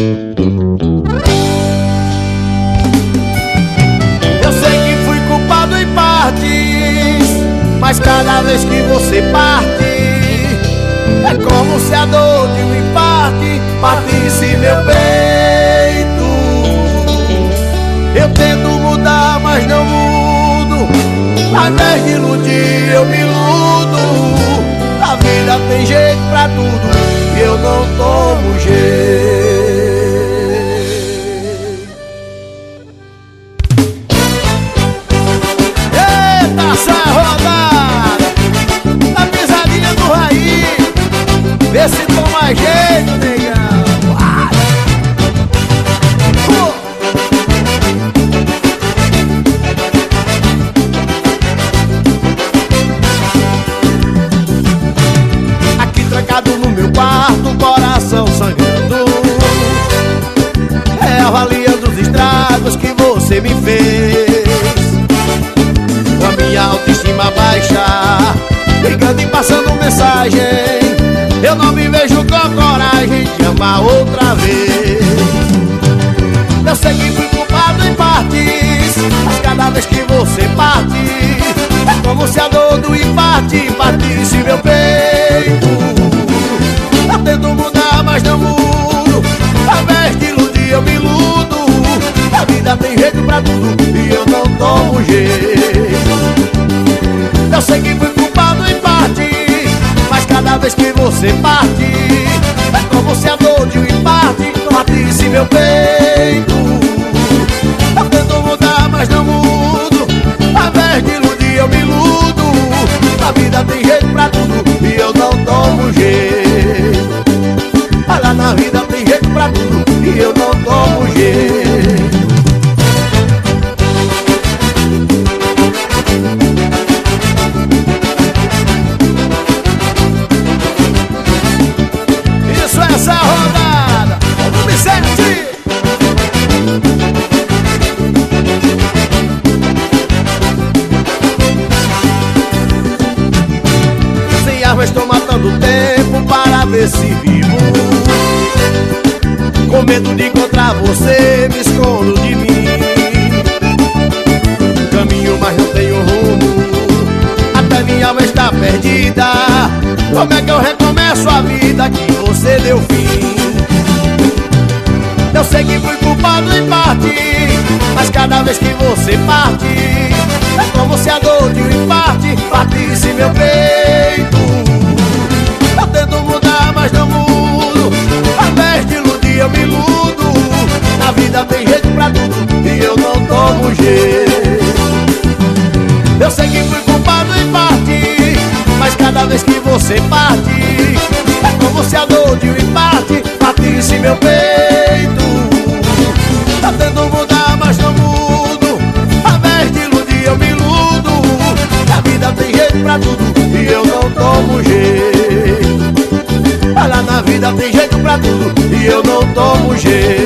Eu sei que fui culpado em partes, mas cada vez que você parte, é como se a dor de um empate partisse meu peito. Eu tento mudar, mas não mudo. Ao invés de iludir, eu me iludo. A vida tem jeito pra tudo e eu não tomo jeito. Minha autoestima baixa Ligando e passando mensagem. Eu não me vejo com coragem de amar outra vez. Eu sei que fui culpado em partes Mas cada vez que você parte É como se a dor do empate partisse meu peito. Eu tento mudar, mas não mudo. Ao invés de iludir, eu me iludo. A vida tem jeito pra tudo E eu não tomo jeito sei que fui culpado em parte Mas cada vez que você parte É como se a dor de um empate Partisse meu peito ver se vivo. Com medo de encontrar você me escondo de mim. Caminho mas não tenho rumo. Até minha alma está perdida. Como é que eu recomeço a vida que você deu fim? Eu sei que fui culpado em parte Mas cada vez que você parte É como se a dor de um empate Partisse meu peito tomo jeito